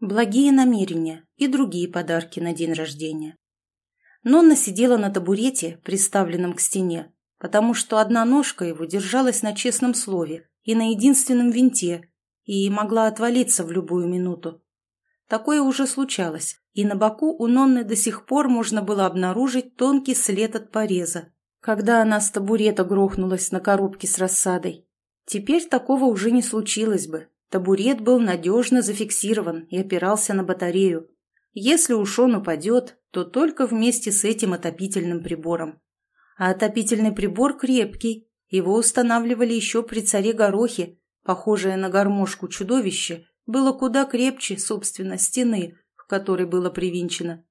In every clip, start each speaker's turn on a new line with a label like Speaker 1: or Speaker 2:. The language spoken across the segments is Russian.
Speaker 1: благие намерения и другие подарки на день рождения. Нонна сидела на табурете, приставленном к стене, потому что одна ножка его держалась на честном слове и на единственном винте, и могла отвалиться в любую минуту. Такое уже случалось, и на боку у Нонны до сих пор можно было обнаружить тонкий след от пореза, когда она с табурета грохнулась на коробке с рассадой. Теперь такого уже не случилось бы. Табурет был надежно зафиксирован и опирался на батарею. Если уж он упадет, то только вместе с этим отопительным прибором. А отопительный прибор крепкий, его устанавливали еще при царе Горохе, похожее на гармошку чудовище, было куда крепче, собственно, стены, к которой было привинчено.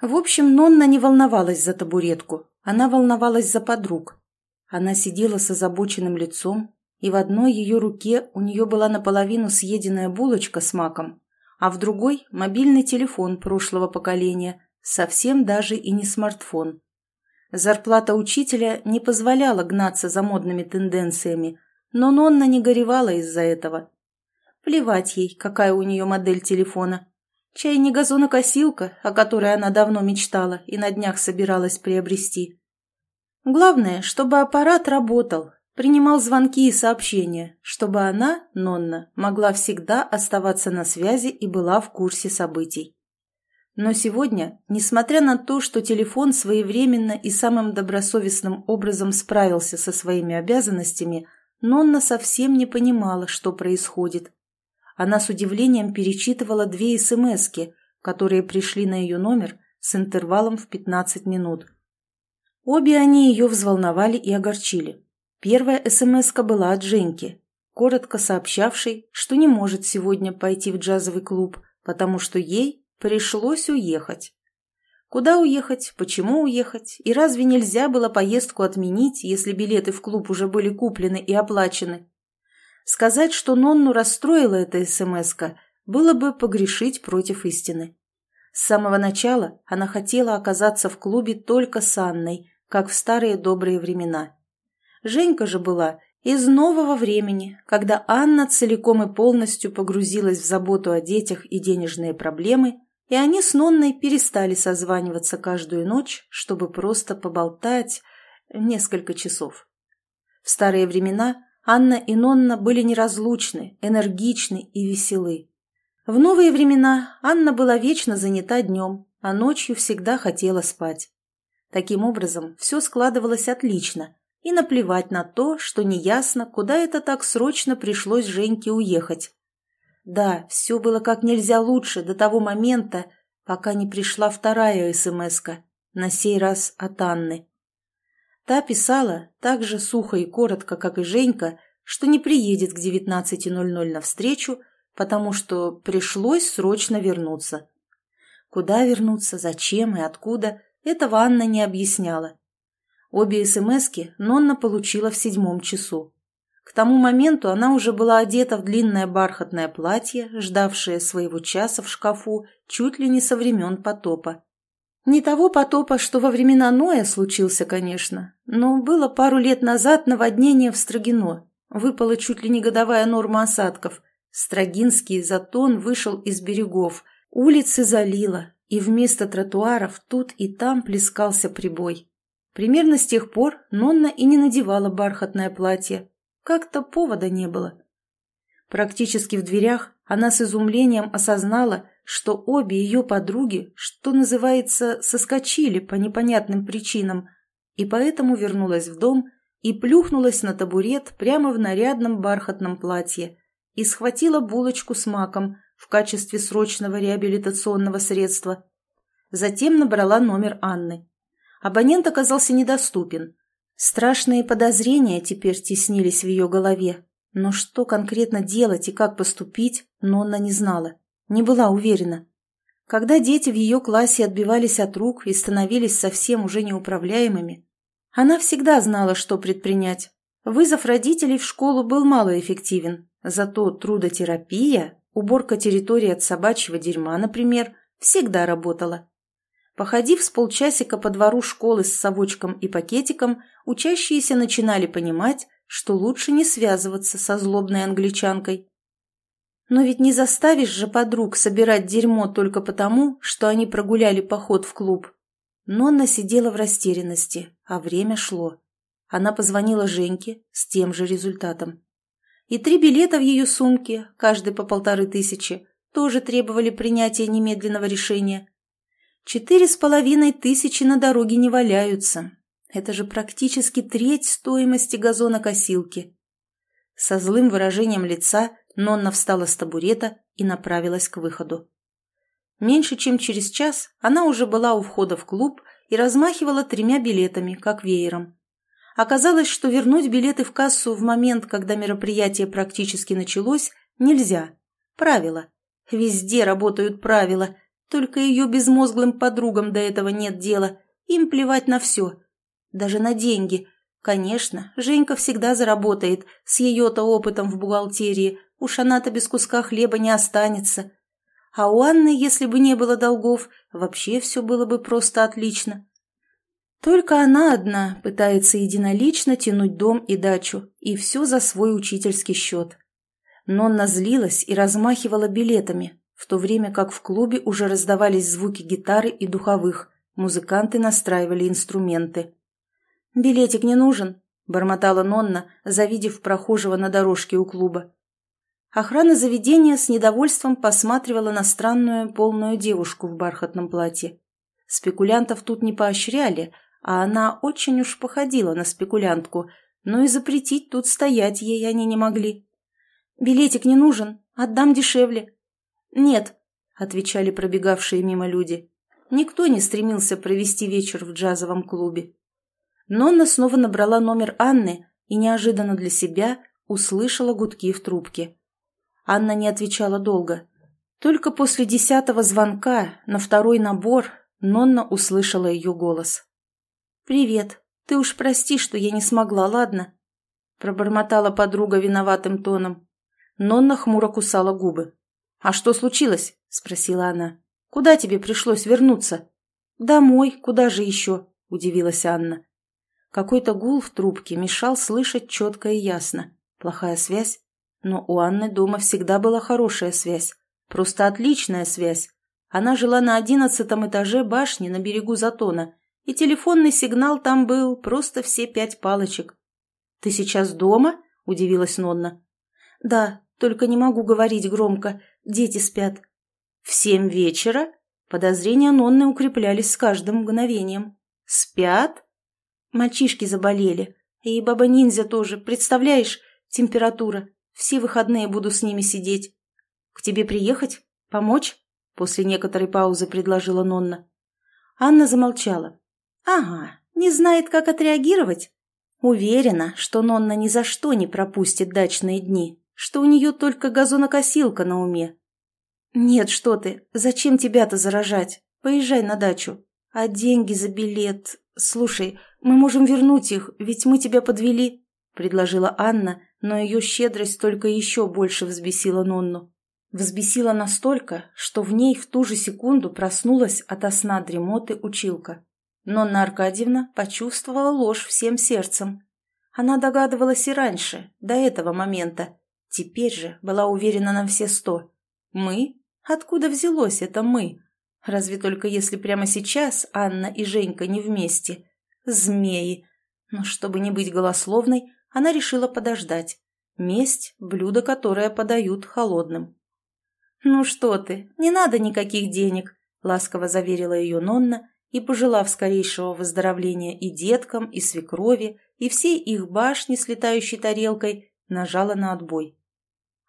Speaker 1: В общем, Нонна не волновалась за табуретку, она волновалась за подруг. Она сидела с озабоченным лицом, и в одной ее руке у нее была наполовину съеденная булочка с маком, а в другой – мобильный телефон прошлого поколения, совсем даже и не смартфон. Зарплата учителя не позволяла гнаться за модными тенденциями, но Нонна не горевала из-за этого. Плевать ей, какая у нее модель телефона. Чай не газонокосилка, о которой она давно мечтала и на днях собиралась приобрести. Главное, чтобы аппарат работал, принимал звонки и сообщения, чтобы она, Нонна, могла всегда оставаться на связи и была в курсе событий. Но сегодня, несмотря на то, что телефон своевременно и самым добросовестным образом справился со своими обязанностями, Нонна совсем не понимала, что происходит. Она с удивлением перечитывала две СМСки, которые пришли на ее номер с интервалом в 15 минут. Обе они ее взволновали и огорчили. Первая смс была от Женьки, коротко сообщавшей, что не может сегодня пойти в джазовый клуб, потому что ей пришлось уехать. Куда уехать, почему уехать, и разве нельзя было поездку отменить, если билеты в клуб уже были куплены и оплачены? Сказать, что Нонну расстроила эта смс было бы погрешить против истины. С самого начала она хотела оказаться в клубе только с Анной, как в старые добрые времена. Женька же была из нового времени, когда Анна целиком и полностью погрузилась в заботу о детях и денежные проблемы, и они с Нонной перестали созваниваться каждую ночь, чтобы просто поболтать несколько часов. В старые времена Анна и Нонна были неразлучны, энергичны и веселы. В новые времена Анна была вечно занята днем, а ночью всегда хотела спать. Таким образом, все складывалось отлично, и наплевать на то, что неясно, куда это так срочно пришлось Женьке уехать. Да, все было как нельзя лучше до того момента, пока не пришла вторая смс на сей раз от Анны. Та писала так же сухо и коротко, как и Женька, что не приедет к 19.00 на встречу, потому что пришлось срочно вернуться. Куда вернуться, зачем и откуда, этого Анна не объясняла. Обе СМСки Нонна получила в седьмом часу. К тому моменту она уже была одета в длинное бархатное платье, ждавшее своего часа в шкафу чуть ли не со времен потопа. Не того потопа, что во времена Ноя случился, конечно, но было пару лет назад наводнение в Строгино. Выпала чуть ли не годовая норма осадков. Строгинский затон вышел из берегов, улицы залило, и вместо тротуаров тут и там плескался прибой. Примерно с тех пор Нонна и не надевала бархатное платье. Как-то повода не было. Практически в дверях она с изумлением осознала, что обе ее подруги, что называется, соскочили по непонятным причинам, и поэтому вернулась в дом и плюхнулась на табурет прямо в нарядном бархатном платье и схватила булочку с маком в качестве срочного реабилитационного средства. Затем набрала номер Анны. Абонент оказался недоступен. Страшные подозрения теперь теснились в ее голове. Но что конкретно делать и как поступить, Нонна не знала. Не была уверена. Когда дети в ее классе отбивались от рук и становились совсем уже неуправляемыми, она всегда знала, что предпринять. Вызов родителей в школу был малоэффективен, зато трудотерапия, уборка территории от собачьего дерьма, например, всегда работала. Походив с полчасика по двору школы с совочком и пакетиком, учащиеся начинали понимать, что лучше не связываться со злобной англичанкой. Но ведь не заставишь же подруг собирать дерьмо только потому, что они прогуляли поход в клуб. Нонна сидела в растерянности, а время шло. Она позвонила Женьке с тем же результатом. И три билета в ее сумке, каждый по полторы тысячи, тоже требовали принятия немедленного решения. Четыре с половиной тысячи на дороге не валяются. Это же практически треть стоимости газонокосилки. Со злым выражением лица Нонна встала с табурета и направилась к выходу. Меньше чем через час она уже была у входа в клуб и размахивала тремя билетами, как веером. Оказалось, что вернуть билеты в кассу в момент, когда мероприятие практически началось, нельзя. Правило. Везде работают правила, только ее безмозглым подругам до этого нет дела. Им плевать на все. Даже на деньги. Конечно, Женька всегда заработает, с ее-то опытом в бухгалтерии, Уж она-то без куска хлеба не останется. А у Анны, если бы не было долгов, вообще все было бы просто отлично. Только она одна пытается единолично тянуть дом и дачу, и все за свой учительский счет. Нонна злилась и размахивала билетами, в то время как в клубе уже раздавались звуки гитары и духовых, музыканты настраивали инструменты. «Билетик не нужен», — бормотала Нонна, завидев прохожего на дорожке у клуба. Охрана заведения с недовольством посматривала на странную полную девушку в бархатном платье. Спекулянтов тут не поощряли, а она очень уж походила на спекулянтку, но и запретить тут стоять ей они не могли. «Билетик не нужен, отдам дешевле». «Нет», — отвечали пробегавшие мимо люди. Никто не стремился провести вечер в джазовом клубе. Нонна снова набрала номер Анны и неожиданно для себя услышала гудки в трубке. Анна не отвечала долго. Только после десятого звонка на второй набор Нонна услышала ее голос. «Привет. Ты уж прости, что я не смогла, ладно?» Пробормотала подруга виноватым тоном. Нонна хмуро кусала губы. «А что случилось?» – спросила она. «Куда тебе пришлось вернуться?» «Домой. Куда же еще?» – удивилась Анна. Какой-то гул в трубке мешал слышать четко и ясно. Плохая связь? Но у Анны дома всегда была хорошая связь. Просто отличная связь. Она жила на одиннадцатом этаже башни на берегу Затона, и телефонный сигнал там был просто все пять палочек. «Ты сейчас дома?» – удивилась Нонна. «Да, только не могу говорить громко. Дети спят». «В семь вечера?» Подозрения Нонны укреплялись с каждым мгновением. «Спят?» Мальчишки заболели. И баба-ниндзя тоже, представляешь? Температура. Все выходные буду с ними сидеть. К тебе приехать? Помочь?» После некоторой паузы предложила Нонна. Анна замолчала. «Ага, не знает, как отреагировать?» Уверена, что Нонна ни за что не пропустит дачные дни, что у нее только газонокосилка на уме. «Нет, что ты, зачем тебя-то заражать? Поезжай на дачу. А деньги за билет... Слушай, мы можем вернуть их, ведь мы тебя подвели», — предложила Анна, но ее щедрость только еще больше взбесила Нонну. Взбесила настолько, что в ней в ту же секунду проснулась ото сна дремоты училка. Нонна Аркадьевна почувствовала ложь всем сердцем. Она догадывалась и раньше, до этого момента. Теперь же была уверена на все сто. «Мы? Откуда взялось это «мы»? Разве только если прямо сейчас Анна и Женька не вместе. Змеи. Но чтобы не быть голословной, она решила подождать. Месть – блюдо, которое подают холодным. «Ну что ты, не надо никаких денег», – ласково заверила ее Нонна и, пожелав скорейшего выздоровления и деткам, и свекрови, и всей их башни с летающей тарелкой, нажала на отбой.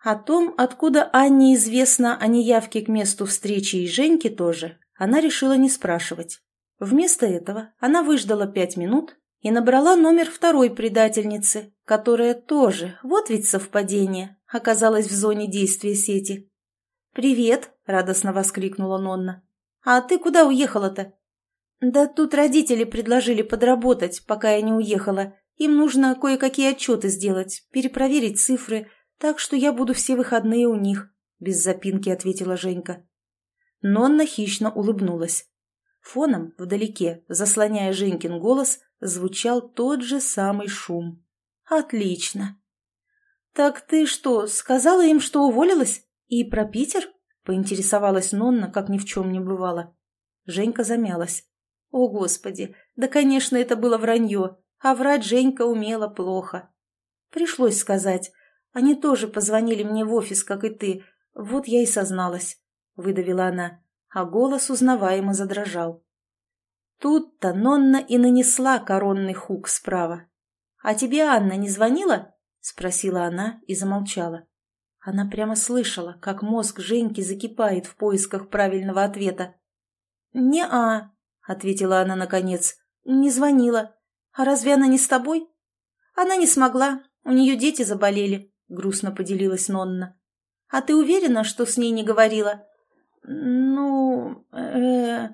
Speaker 1: О том, откуда Анне известно о неявке к месту встречи и Женьке тоже, она решила не спрашивать. Вместо этого она выждала пять минут и набрала номер второй предательницы, которая тоже, вот ведь совпадение, оказалась в зоне действия сети. «Привет!» — радостно воскликнула Нонна. «А ты куда уехала-то?» «Да тут родители предложили подработать, пока я не уехала. Им нужно кое-какие отчеты сделать, перепроверить цифры, так что я буду все выходные у них», — без запинки ответила Женька. Нонна хищно улыбнулась. Фоном, вдалеке, заслоняя Женькин голос, звучал тот же самый шум. «Отлично!» «Так ты что, сказала им, что уволилась?» «И про Питер?» — поинтересовалась Нонна, как ни в чем не бывало. Женька замялась. «О, Господи! Да, конечно, это было вранье, а врать Женька умела плохо. Пришлось сказать. Они тоже позвонили мне в офис, как и ты. Вот я и созналась», — выдавила она, а голос узнаваемо задрожал. Тут-то Нонна и нанесла коронный хук справа. «А тебе Анна не звонила?» — спросила она и замолчала. Она прямо слышала, как мозг Женьки закипает в поисках правильного ответа. «Не-а», — ответила она наконец, — «не звонила. А разве она не с тобой?» «Она не смогла, у нее дети заболели», — грустно поделилась Нонна. «А ты уверена, что с ней не говорила?» «Ну...» э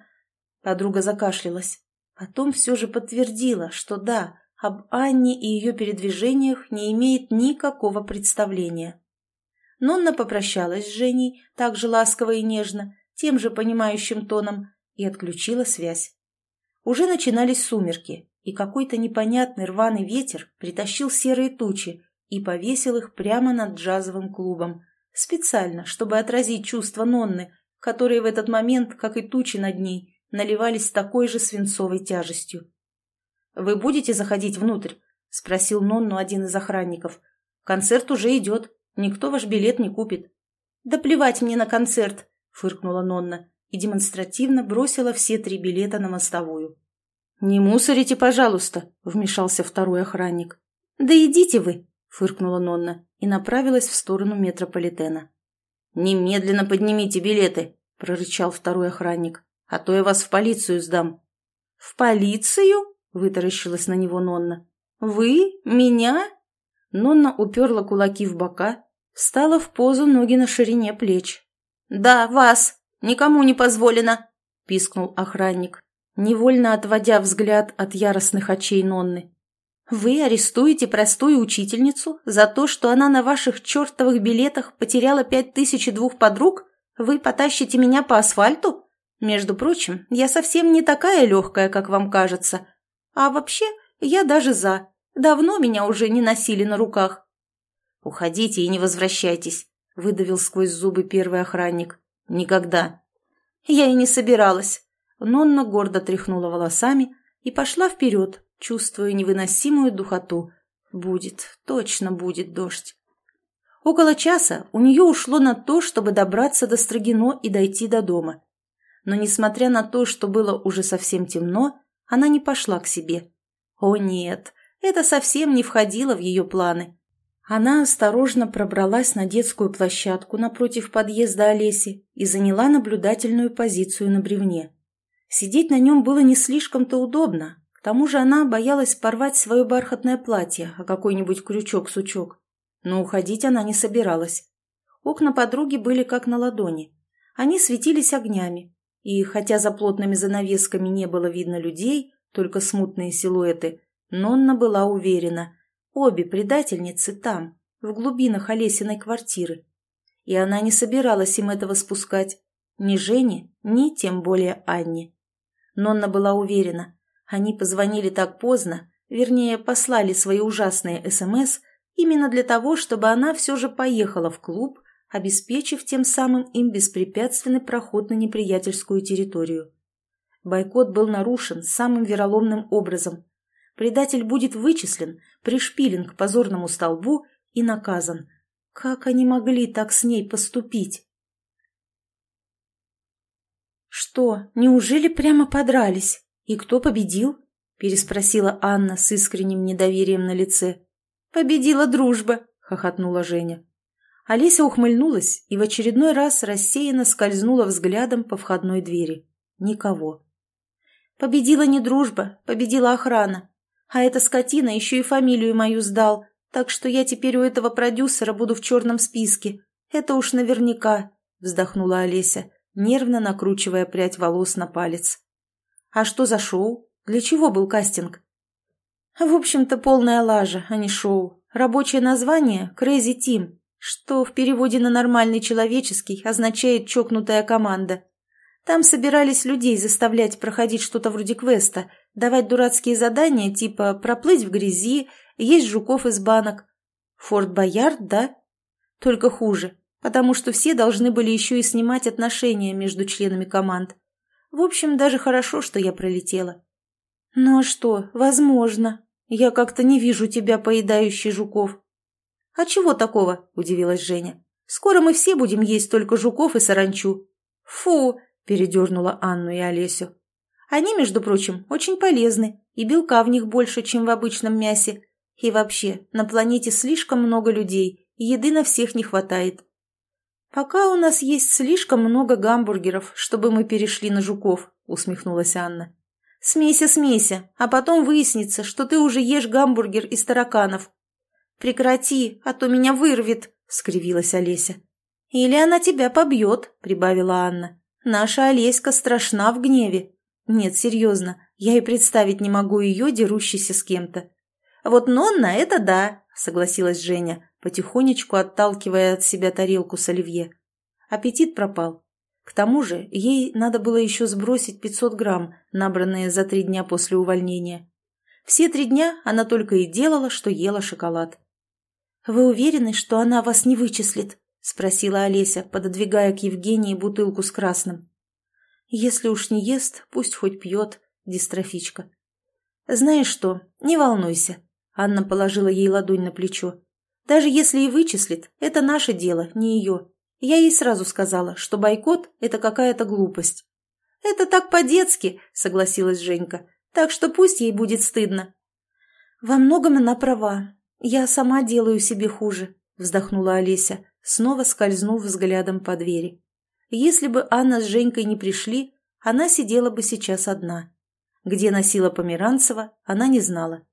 Speaker 1: Подруга закашлялась. Потом все же подтвердила, что да, об Анне и ее передвижениях не имеет никакого представления. Нонна попрощалась с Женей, так же ласково и нежно, тем же понимающим тоном, и отключила связь. Уже начинались сумерки, и какой-то непонятный рваный ветер притащил серые тучи и повесил их прямо над джазовым клубом, специально, чтобы отразить чувства Нонны, которые в этот момент, как и тучи над ней, наливались такой же свинцовой тяжестью. «Вы будете заходить внутрь?» — спросил Нонну один из охранников. «Концерт уже идет. Никто ваш билет не купит». «Да плевать мне на концерт!» — фыркнула Нонна и демонстративно бросила все три билета на мостовую. «Не мусорите, пожалуйста!» — вмешался второй охранник. «Да идите вы!» — фыркнула Нонна и направилась в сторону метрополитена. «Немедленно поднимите билеты!» — прорычал второй охранник а то я вас в полицию сдам». «В полицию?» — вытаращилась на него Нонна. «Вы? Меня?» Нонна уперла кулаки в бока, встала в позу ноги на ширине плеч. «Да, вас! Никому не позволено!» — пискнул охранник, невольно отводя взгляд от яростных очей Нонны. «Вы арестуете простую учительницу за то, что она на ваших чертовых билетах потеряла пять тысяч и двух подруг? Вы потащите меня по асфальту?» Между прочим, я совсем не такая легкая, как вам кажется. А вообще, я даже за. Давно меня уже не носили на руках. «Уходите и не возвращайтесь», — выдавил сквозь зубы первый охранник. «Никогда». Я и не собиралась. Нонна гордо тряхнула волосами и пошла вперед, чувствуя невыносимую духоту. Будет, точно будет дождь. Около часа у нее ушло на то, чтобы добраться до Строгино и дойти до дома но, несмотря на то, что было уже совсем темно, она не пошла к себе. О нет, это совсем не входило в ее планы. Она осторожно пробралась на детскую площадку напротив подъезда Олеси и заняла наблюдательную позицию на бревне. Сидеть на нем было не слишком-то удобно, тому же она боялась порвать свое бархатное платье о какой-нибудь крючок-сучок. Но уходить она не собиралась. Окна подруги были как на ладони. Они светились огнями, и хотя за плотными занавесками не было видно людей, только смутные силуэты, Нонна была уверена, обе предательницы там, в глубинах Олесиной квартиры. И она не собиралась им этого спускать, ни Жене, ни тем более Анне. Нонна была уверена, они позвонили так поздно, вернее, послали свои ужасные СМС именно для того, чтобы она все же поехала в клуб обеспечив тем самым им беспрепятственный проход на неприятельскую территорию. Бойкот был нарушен самым вероломным образом. Предатель будет вычислен, пришпилен к позорному столбу и наказан. Как они могли так с ней поступить? «Что, неужели прямо подрались? И кто победил?» – переспросила Анна с искренним недоверием на лице. «Победила дружба!» – хохотнула Женя. Алиса ухмыльнулась и в очередной раз рассеянно скользнула взглядом по входной двери. Никого. Победила не дружба, победила охрана. А эта скотина еще и фамилию мою сдал, так что я теперь у этого продюсера буду в черном списке. Это уж наверняка, вздохнула Олеся, нервно накручивая прядь волос на палец. А что за шоу? Для чего был кастинг? В общем-то, полная лажа, а не шоу. Рабочее название «Crazy Team», что в переводе на нормальный человеческий означает «чокнутая команда». Там собирались людей заставлять проходить что-то вроде квеста, давать дурацкие задания типа проплыть в грязи, есть жуков из банок. Форт Боярд, да? Только хуже. потому что все должны были еще и снимать отношения между членами команд. В общем, даже хорошо, что я пролетела. Ну а что, возможно. Я как-то не вижу тебя, поедающий жуков. А чего такого? Удивилась Женя. Скоро мы все будем есть только жуков и саранчу. Фу, передернула Анну и Олесю. Они, между прочим, очень полезны, и белка в них больше, чем в обычном мясе. И вообще, на планете слишком много людей, и еды на всех не хватает. Пока у нас есть слишком много гамбургеров, чтобы мы перешли на жуков, усмехнулась Анна. Смейся, смейся, а потом выяснится, что ты уже ешь гамбургер из тараканов. Прекрати, а то меня вырвет, скривилась Олеся. Или она тебя побьет, прибавила Анна. Наша Олеська страшна в гневе. Нет, серьезно, я и представить не могу ее, дерущейся с кем-то. Вот Нонна — это да, согласилась Женя, потихонечку отталкивая от себя тарелку с оливье. Аппетит пропал. К тому же ей надо было еще сбросить 500 грамм, набранные за три дня после увольнения. Все три дня она только и делала, что ела шоколад. «Вы уверены, что она вас не вычислит?» — спросила Олеся, пододвигая к Евгении бутылку с красным. «Если уж не ест, пусть хоть пьет», — дистрофичка. «Знаешь что, не волнуйся», — Анна положила ей ладонь на плечо. «Даже если и вычислит, это наше дело, не ее. Я ей сразу сказала, что бойкот — это какая-то глупость». «Это так по-детски», — согласилась Женька. «Так что пусть ей будет стыдно». «Во многом она права. Я сама делаю себе хуже», — вздохнула Олеся, снова скользнув взглядом по двери. Если бы Анна с Женькой не пришли, она сидела бы сейчас одна. Где носила Померанцева, она не знала.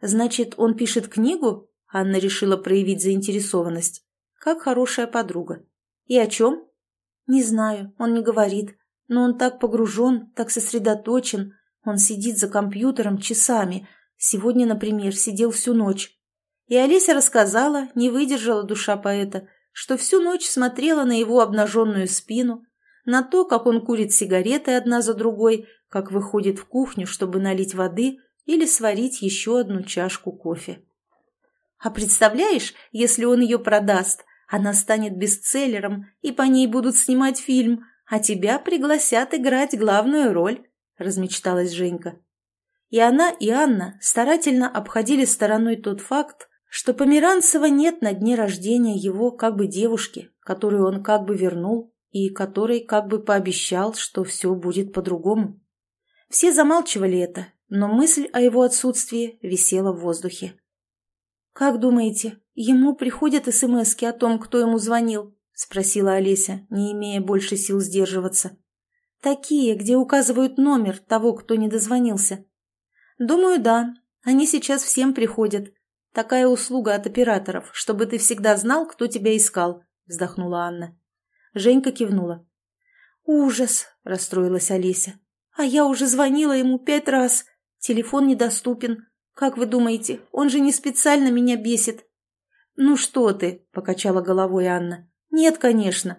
Speaker 1: «Значит, он пишет книгу?» Анна решила проявить заинтересованность. «Как хорошая подруга. И о чем?» «Не знаю, он не говорит. Но он так погружен, так сосредоточен. Он сидит за компьютером часами. Сегодня, например, сидел всю ночь». И Олеся рассказала, не выдержала душа поэта, что всю ночь смотрела на его обнаженную спину, на то, как он курит сигареты одна за другой, как выходит в кухню, чтобы налить воды или сварить еще одну чашку кофе. А представляешь, если он ее продаст, она станет бестселлером, и по ней будут снимать фильм, а тебя пригласят играть главную роль, размечталась Женька. И она, и Анна старательно обходили стороной тот факт, что Померанцева нет на дне рождения его как бы девушки, которую он как бы вернул и которой как бы пообещал, что все будет по-другому. Все замалчивали это, но мысль о его отсутствии висела в воздухе. «Как думаете, ему приходят смски о том, кто ему звонил?» – спросила Олеся, не имея больше сил сдерживаться. «Такие, где указывают номер того, кто не дозвонился». «Думаю, да. Они сейчас всем приходят. Такая услуга от операторов, чтобы ты всегда знал, кто тебя искал», — вздохнула Анна. Женька кивнула. «Ужас!» — расстроилась Олеся. «А я уже звонила ему пять раз. Телефон недоступен. Как вы думаете, он же не специально меня бесит?» «Ну что ты?» — покачала головой Анна. «Нет, конечно».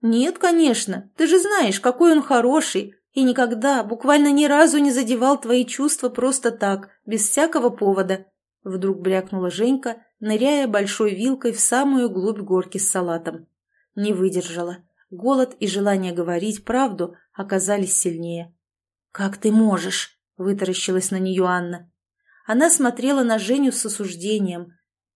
Speaker 1: «Нет, конечно. Ты же знаешь, какой он хороший, и никогда, буквально ни разу не задевал твои чувства просто так, без всякого повода. Вдруг брякнула Женька, ныряя большой вилкой в самую глубь горки с салатом. Не выдержала. Голод и желание говорить правду оказались сильнее. «Как ты можешь?» – вытаращилась на нее Анна. Она смотрела на Женю с осуждением.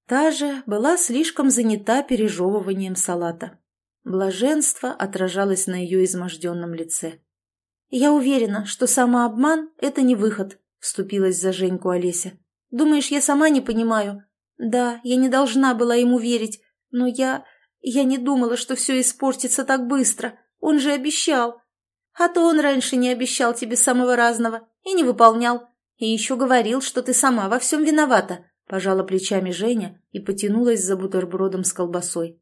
Speaker 1: Та же была слишком занята пережевыванием салата. Блаженство отражалось на ее изможденном лице. «Я уверена, что самообман – это не выход», – вступилась за Женьку Олеся. Думаешь, я сама не понимаю? Да, я не должна была ему верить, но я... Я не думала, что все испортится так быстро. Он же обещал. А то он раньше не обещал тебе самого разного и не выполнял. И еще говорил, что ты сама во всем виновата. Пожала плечами Женя и потянулась за бутербродом с колбасой.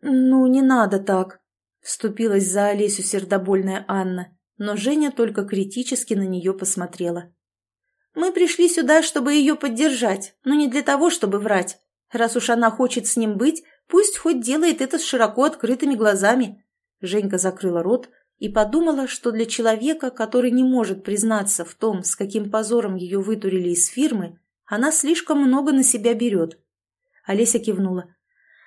Speaker 1: «Ну, не надо так», — вступилась за Олесю сердобольная Анна, но Женя только критически на нее посмотрела. Мы пришли сюда, чтобы ее поддержать, но не для того, чтобы врать. Раз уж она хочет с ним быть, пусть хоть делает это с широко открытыми глазами». Женька закрыла рот и подумала, что для человека, который не может признаться в том, с каким позором ее вытурили из фирмы, она слишком много на себя берет. Олеся кивнула.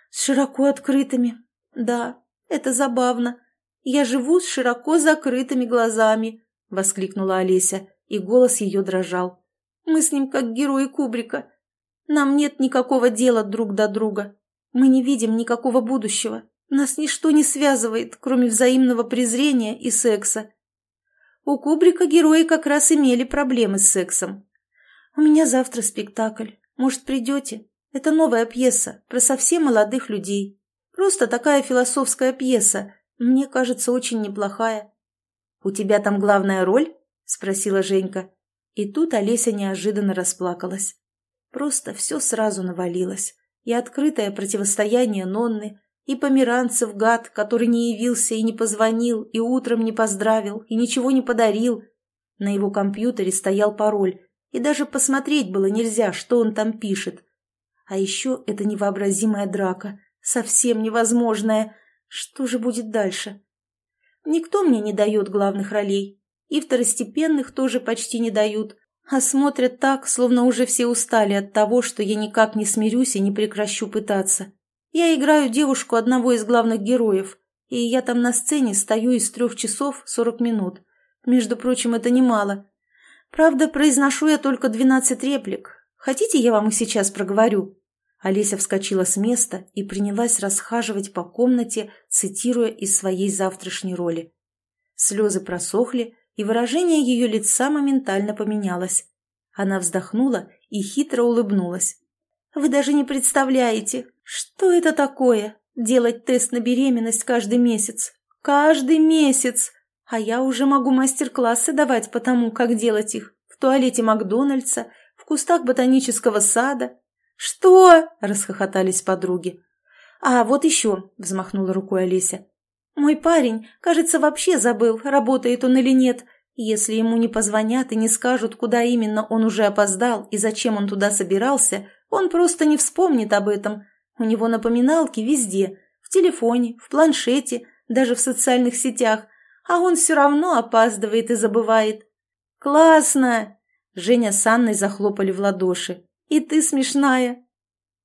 Speaker 1: «С широко открытыми. Да, это забавно. Я живу с широко закрытыми глазами, воскликнула Олеся, и голос ее дрожал. Мы с ним как герои Кубрика. Нам нет никакого дела друг до друга. Мы не видим никакого будущего. Нас ничто не связывает, кроме взаимного презрения и секса. У Кубрика герои как раз имели проблемы с сексом. У меня завтра спектакль. Может, придете? Это новая пьеса про совсем молодых людей. Просто такая философская пьеса. Мне кажется, очень неплохая. «У тебя там главная роль?» – спросила Женька. И тут Олеся неожиданно расплакалась. Просто все сразу навалилось. И открытое противостояние Нонны, и Померанцев гад, который не явился и не позвонил, и утром не поздравил, и ничего не подарил. На его компьютере стоял пароль, и даже посмотреть было нельзя, что он там пишет. А еще это невообразимая драка, совсем невозможная. Что же будет дальше? Никто мне не дает главных ролей, и второстепенных тоже почти не дают, а смотрят так, словно уже все устали от того, что я никак не смирюсь и не прекращу пытаться. Я играю девушку одного из главных героев, и я там на сцене стою из трех часов сорок минут. Между прочим, это немало. Правда, произношу я только двенадцать реплик. Хотите, я вам их сейчас проговорю?» Олеся вскочила с места и принялась расхаживать по комнате, цитируя из своей завтрашней роли. Слезы просохли, и выражение ее лица моментально поменялось. Она вздохнула и хитро улыбнулась. «Вы даже не представляете, что это такое – делать тест на беременность каждый месяц. Каждый месяц! А я уже могу мастер-классы давать по тому, как делать их. В туалете Макдональдса, в кустах ботанического сада. «Что?» – расхохотались подруги. «А, вот еще!» – взмахнула рукой Олеся. «Мой парень, кажется, вообще забыл, работает он или нет. Если ему не позвонят и не скажут, куда именно он уже опоздал и зачем он туда собирался, он просто не вспомнит об этом. У него напоминалки везде – в телефоне, в планшете, даже в социальных сетях. А он все равно опаздывает и забывает. «Классно!» Женя с Анной захлопали в ладоши. «И ты смешная!»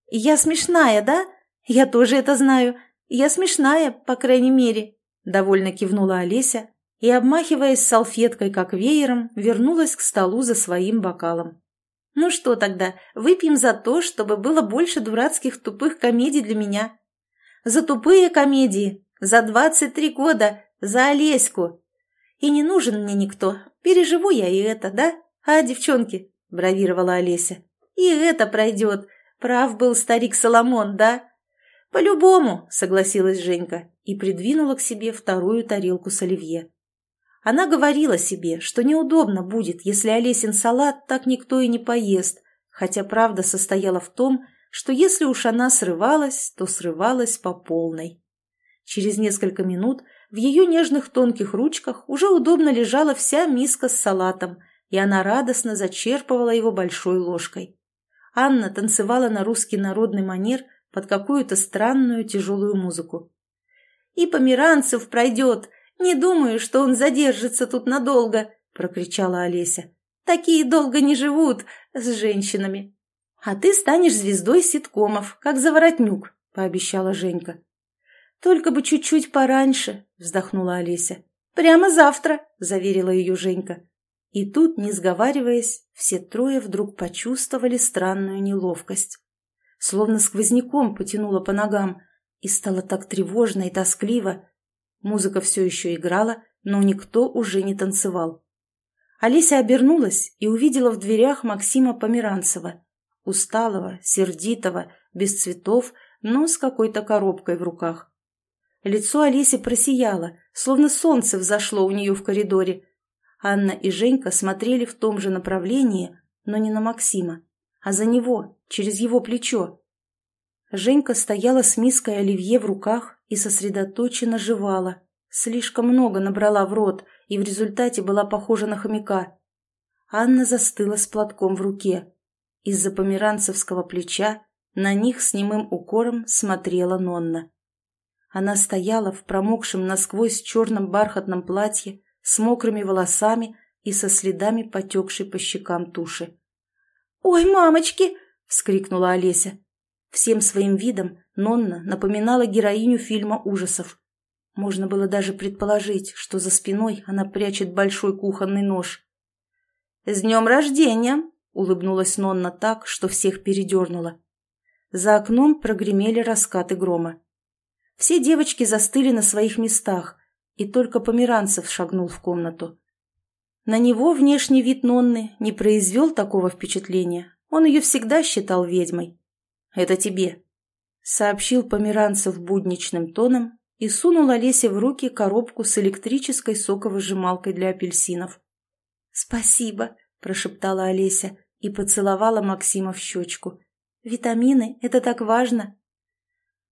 Speaker 1: «Я смешная, да? Я тоже это знаю. Я смешная, по крайней мере!» Довольно кивнула Олеся и, обмахиваясь салфеткой как веером, вернулась к столу за своим бокалом. Ну что тогда, выпьем за то, чтобы было больше дурацких тупых комедий для меня. За тупые комедии, за двадцать три года, за Олеську. И не нужен мне никто, переживу я и это, да? А, девчонки, бравировала Олеся. И это пройдет. Прав был старик Соломон, да? По-любому, согласилась Женька и придвинула к себе вторую тарелку с оливье. Она говорила себе, что неудобно будет, если Олесин салат так никто и не поест, хотя правда состояла в том, что если уж она срывалась, то срывалась по полной. Через несколько минут в ее нежных тонких ручках уже удобно лежала вся миска с салатом, и она радостно зачерпывала его большой ложкой. Анна танцевала на русский народный манер под какую-то странную тяжелую музыку. «И Померанцев пройдет!» «Не думаю, что он задержится тут надолго», — прокричала Олеся. «Такие долго не живут с женщинами». «А ты станешь звездой ситкомов, как Заворотнюк», — пообещала Женька. «Только бы чуть-чуть пораньше», — вздохнула Олеся. «Прямо завтра», — заверила ее Женька. И тут, не сговариваясь, все трое вдруг почувствовали странную неловкость. Словно сквозняком потянуло по ногам, и стало так тревожно и тоскливо, Музыка все еще играла, но никто уже не танцевал. Олеся обернулась и увидела в дверях Максима Померанцева, усталого, сердитого, без цветов, но с какой-то коробкой в руках. Лицо Олеси просияло, словно солнце взошло у нее в коридоре. Анна и Женька смотрели в том же направлении, но не на Максима, а за него, через его плечо. Женька стояла с миской оливье в руках и сосредоточенно жевала. Слишком много набрала в рот и в результате была похожа на хомяка. Анна застыла с платком в руке. Из-за померанцевского плеча на них с немым укором смотрела Нонна. Она стояла в промокшем насквозь черном бархатном платье с мокрыми волосами и со следами потекшей по щекам туши. «Ой, мамочки!» — вскрикнула Олеся. Всем своим видом Нонна напоминала героиню фильма ужасов. Можно было даже предположить, что за спиной она прячет большой кухонный нож. «С днем рождения!» — улыбнулась Нонна так, что всех передернула. За окном прогремели раскаты грома. Все девочки застыли на своих местах, и только Померанцев шагнул в комнату. На него внешний вид Нонны не произвел такого впечатления. Он ее всегда считал ведьмой. «Это тебе», — сообщил Померанцев будничным тоном и сунул Олесе в руки коробку с электрической соковыжималкой для апельсинов. «Спасибо», — прошептала Олеся и поцеловала Максима в щечку. «Витамины — это так важно».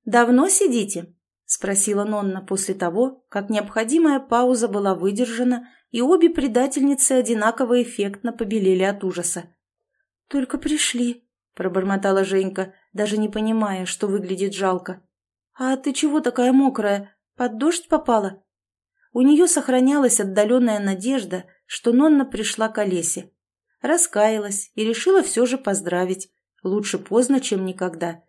Speaker 1: «Давно сидите?» — спросила Нонна после того, как необходимая пауза была выдержана, и обе предательницы одинаково эффектно побелели от ужаса. «Только пришли», — пробормотала Женька, даже не понимая, что выглядит жалко. «А ты чего такая мокрая? Под дождь попала?» У нее сохранялась отдаленная надежда, что Нонна пришла к Олесе. Раскаялась и решила все же поздравить. Лучше поздно, чем никогда.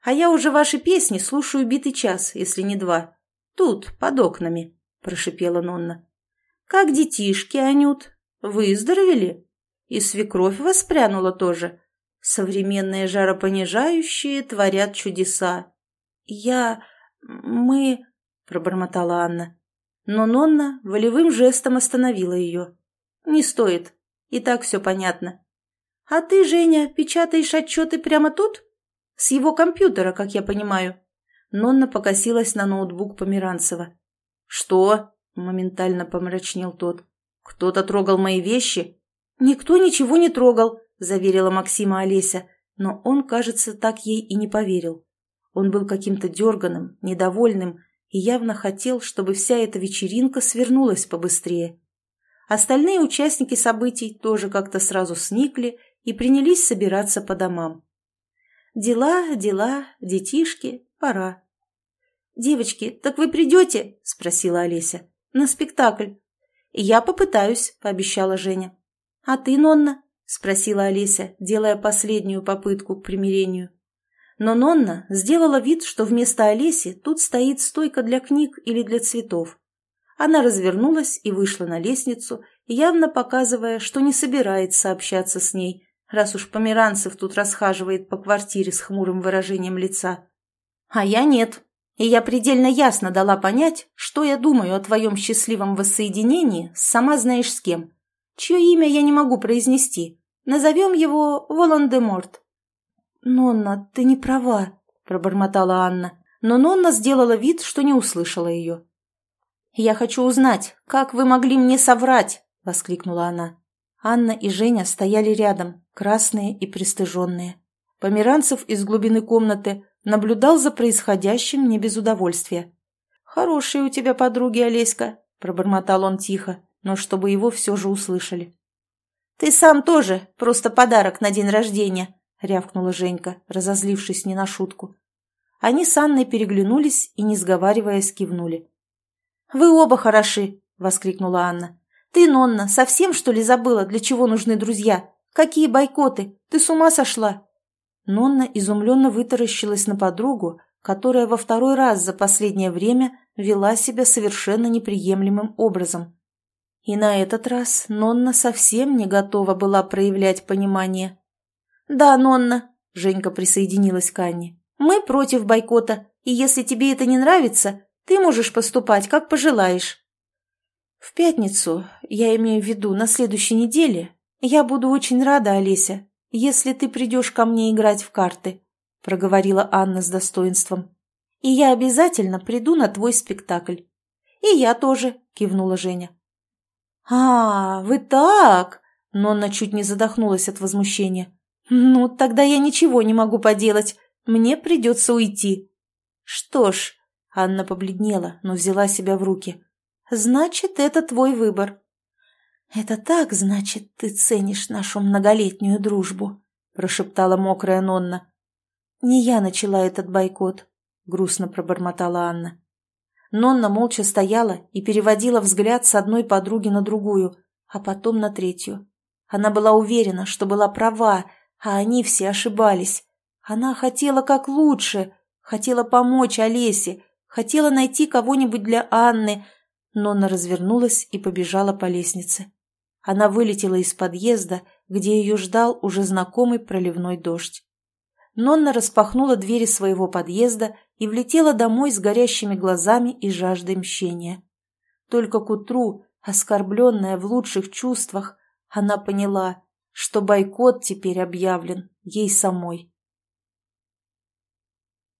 Speaker 1: «А я уже ваши песни слушаю битый час, если не два. Тут, под окнами», – прошипела Нонна. «Как детишки, Анют? Выздоровели? И свекровь воспрянула тоже. Современные жаропонижающие творят чудеса. «Я... мы...» — пробормотала Анна. Но Нонна волевым жестом остановила ее. «Не стоит. И так все понятно. А ты, Женя, печатаешь отчеты прямо тут? С его компьютера, как я понимаю». Нонна покосилась на ноутбук Померанцева. «Что?» — моментально помрачнел тот. «Кто-то трогал мои вещи?» «Никто ничего не трогал», — заверила Максима Олеся, но он, кажется, так ей и не поверил. Он был каким-то дерганым, недовольным и явно хотел, чтобы вся эта вечеринка свернулась побыстрее. Остальные участники событий тоже как-то сразу сникли и принялись собираться по домам. Дела, дела, детишки, пора. «Девочки, так вы придете?» – спросила Олеся. «На спектакль». «Я попытаюсь», – пообещала Женя. «А ты, Нонна?» – спросила Олеся, делая последнюю попытку к примирению. Но Нонна сделала вид, что вместо Олеси тут стоит стойка для книг или для цветов. Она развернулась и вышла на лестницу, явно показывая, что не собирается общаться с ней, раз уж Померанцев тут расхаживает по квартире с хмурым выражением лица. А я нет. И я предельно ясно дала понять, что я думаю о твоем счастливом воссоединении сама знаешь с кем, чье имя я не могу произнести. Назовем его Волан-де-Морт. «Нонна, ты не права», — пробормотала Анна, но Нонна сделала вид, что не услышала ее. «Я хочу узнать, как вы могли мне соврать?» — воскликнула она. Анна и Женя стояли рядом, красные и пристыженные. Померанцев из глубины комнаты наблюдал за происходящим не без удовольствия. «Хорошие у тебя подруги, Олеська», — пробормотал он тихо, но чтобы его все же услышали. «Ты сам тоже, просто подарок на день рождения», — рявкнула Женька, разозлившись не на шутку. Они с Анной переглянулись и, не сговариваясь, кивнули. «Вы оба хороши!» — воскликнула Анна. «Ты, Нонна, совсем, что ли, забыла, для чего нужны друзья? Какие бойкоты? Ты с ума сошла?» Нонна изумленно вытаращилась на подругу, которая во второй раз за последнее время вела себя совершенно неприемлемым образом. И на этот раз Нонна совсем не готова была проявлять понимание. «Да, Нонна», — Женька присоединилась к Анне. «Мы против бойкота, и если тебе это не нравится, ты можешь поступать, как пожелаешь». «В пятницу, я имею в виду на следующей неделе, я буду очень рада, Олеся, если ты придешь ко мне играть в карты», — проговорила Анна с достоинством. «И я обязательно приду на твой спектакль». «И я тоже», — кивнула Женя. «А, вы так!» — Нонна чуть не задохнулась от возмущения. «Ну, тогда я ничего не могу поделать. Мне придется уйти». «Что ж...» — Анна побледнела, но взяла себя в руки. «Значит, это твой выбор». «Это так, значит, ты ценишь нашу многолетнюю дружбу», — прошептала мокрая Нонна. «Не я начала этот бойкот», — грустно пробормотала Анна. Нонна молча стояла и переводила взгляд с одной подруги на другую, а потом на третью. Она была уверена, что была права, а они все ошибались. Она хотела как лучше, Хотела помочь Олесе, хотела найти кого-нибудь для Анны. Нонна развернулась и побежала по лестнице. Она вылетела из подъезда, где ее ждал уже знакомый проливной дождь. Нонна распахнула двери своего подъезда и влетела домой с горящими глазами и жаждой мщения. Только к утру, оскорбленная в лучших чувствах, она поняла, что бойкот теперь объявлен ей самой.